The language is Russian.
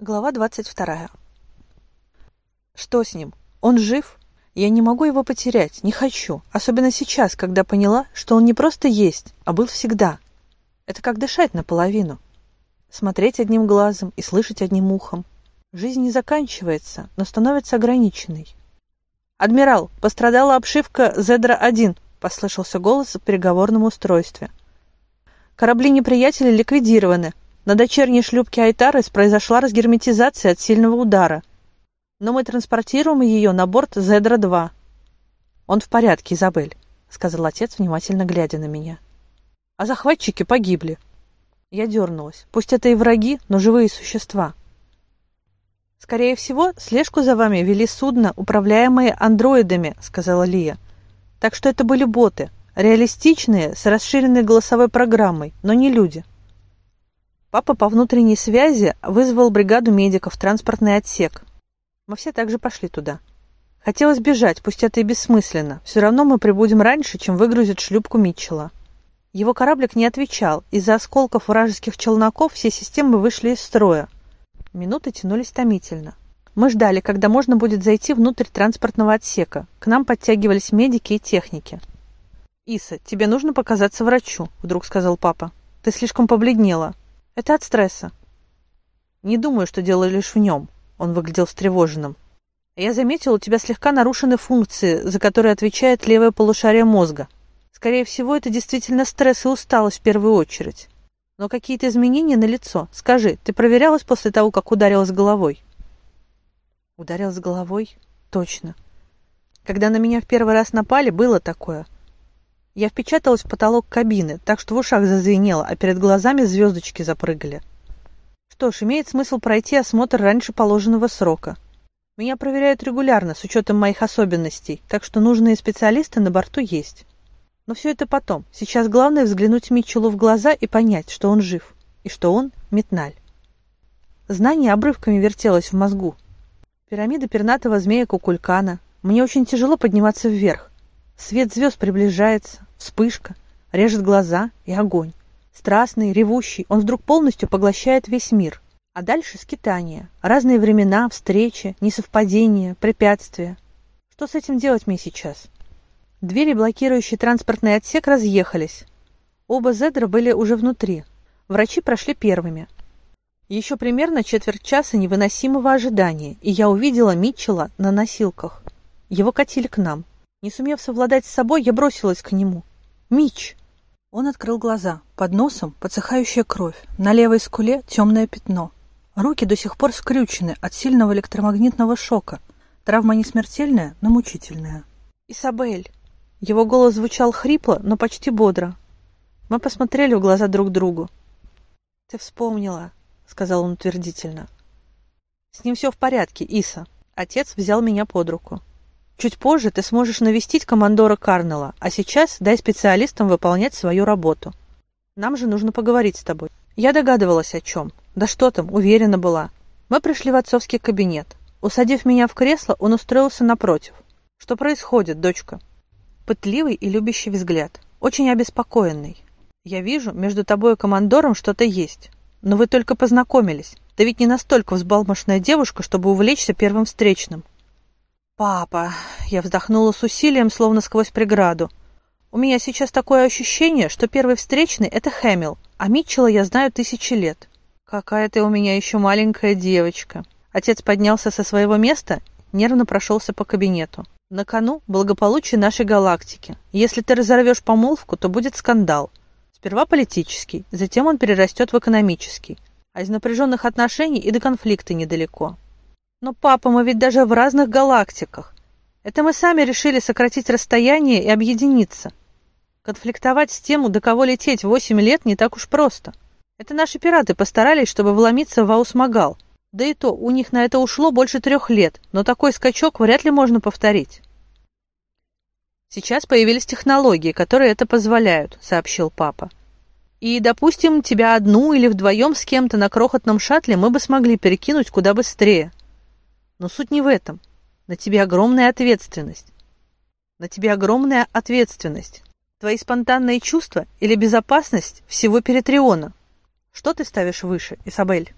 Глава 22. Что с ним? Он жив? Я не могу его потерять, не хочу. Особенно сейчас, когда поняла, что он не просто есть, а был всегда. Это как дышать наполовину. Смотреть одним глазом и слышать одним ухом. Жизнь не заканчивается, но становится ограниченной. «Адмирал, пострадала обшивка Зедра-1», — послышался голос в переговорном устройстве. «Корабли неприятеля ликвидированы, на дочерней шлюпке Айтарес произошла разгерметизация от сильного удара. Но мы транспортируем ее на борт Зедра-2. Он в порядке, Изабель, сказал отец, внимательно глядя на меня. А захватчики погибли. Я дернулась. Пусть это и враги, но живые существа. Скорее всего, слежку за вами вели судно, управляемые андроидами, сказала Лия. Так что это были боты, реалистичные, с расширенной голосовой программой, но не люди. Папа по внутренней связи вызвал бригаду медиков в транспортный отсек. Мы все также пошли туда. Хотелось бежать, пусть это и бессмысленно. Все равно мы прибудем раньше, чем выгрузят шлюпку Митчелла. Его кораблик не отвечал. Из-за осколков вражеских челноков все системы вышли из строя. Минуты тянулись томительно. Мы ждали, когда можно будет зайти внутрь транспортного отсека. К нам подтягивались медики и техники. «Иса, тебе нужно показаться врачу», — вдруг сказал папа. «Ты слишком побледнела. Это от стресса. Не думаю, что дело лишь в нем. Он выглядел встревоженным. Я заметил, у тебя слегка нарушены функции, за которые отвечает левое полушарие мозга. Скорее всего, это действительно стресс и усталость в первую очередь. Но какие-то изменения на лицо. Скажи, ты проверялась после того, как ударилась головой? Ударилась головой? Точно. Когда на меня в первый раз напали, было такое. Я впечаталась в потолок кабины, так что в ушах зазвенело, а перед глазами звездочки запрыгали. Что ж, имеет смысл пройти осмотр раньше положенного срока. Меня проверяют регулярно, с учетом моих особенностей, так что нужные специалисты на борту есть. Но все это потом. Сейчас главное взглянуть Митчеллу в глаза и понять, что он жив, и что он — метналь. Знание обрывками вертелось в мозгу. Пирамида пернатого змея Кукулькана. Мне очень тяжело подниматься вверх. Свет звезд приближается, вспышка, режет глаза и огонь. Страстный, ревущий, он вдруг полностью поглощает весь мир. А дальше скитания, разные времена, встречи, несовпадения, препятствия. Что с этим делать мне сейчас? Двери, блокирующие транспортный отсек, разъехались. Оба Зедра были уже внутри. Врачи прошли первыми. Еще примерно четверть часа невыносимого ожидания, и я увидела Митчелла на носилках. Его катили к нам. Не сумев совладать с собой, я бросилась к нему. «Мич!» Он открыл глаза. Под носом подсыхающая кровь. На левой скуле темное пятно. Руки до сих пор скрючены от сильного электромагнитного шока. Травма не смертельная, но мучительная. «Исабель!» Его голос звучал хрипло, но почти бодро. Мы посмотрели в глаза друг другу. «Ты вспомнила», — сказал он утвердительно. «С ним все в порядке, Иса». Отец взял меня под руку. Чуть позже ты сможешь навестить командора Карнелла, а сейчас дай специалистам выполнять свою работу. Нам же нужно поговорить с тобой. Я догадывалась о чем. Да что там, уверена была. Мы пришли в отцовский кабинет. Усадив меня в кресло, он устроился напротив. Что происходит, дочка? Пытливый и любящий взгляд. Очень обеспокоенный. Я вижу, между тобой и командором что-то есть. Но вы только познакомились. Ты ведь не настолько взбалмошная девушка, чтобы увлечься первым встречным. «Папа!» Я вздохнула с усилием, словно сквозь преграду. «У меня сейчас такое ощущение, что первый встречный — это Хэмилл, а Митчелла я знаю тысячи лет. Какая ты у меня еще маленькая девочка!» Отец поднялся со своего места, нервно прошелся по кабинету. «На кону благополучие нашей галактики. Если ты разорвешь помолвку, то будет скандал. Сперва политический, затем он перерастет в экономический. А из напряженных отношений и до конфликта недалеко. Но, папа, мы ведь даже в разных галактиках. Это мы сами решили сократить расстояние и объединиться. Конфликтовать с тем, до кого лететь восемь лет, не так уж просто. Это наши пираты постарались, чтобы вломиться в Аусмагал. Да и то, у них на это ушло больше трех лет, но такой скачок вряд ли можно повторить. Сейчас появились технологии, которые это позволяют, сообщил папа. И, допустим, тебя одну или вдвоем с кем-то на крохотном шаттле мы бы смогли перекинуть куда быстрее. Но суть не в этом. На тебе огромная ответственность. На тебе огромная ответственность. Твои спонтанные чувства или безопасность всего Перетриона. Что ты ставишь выше, Исабель?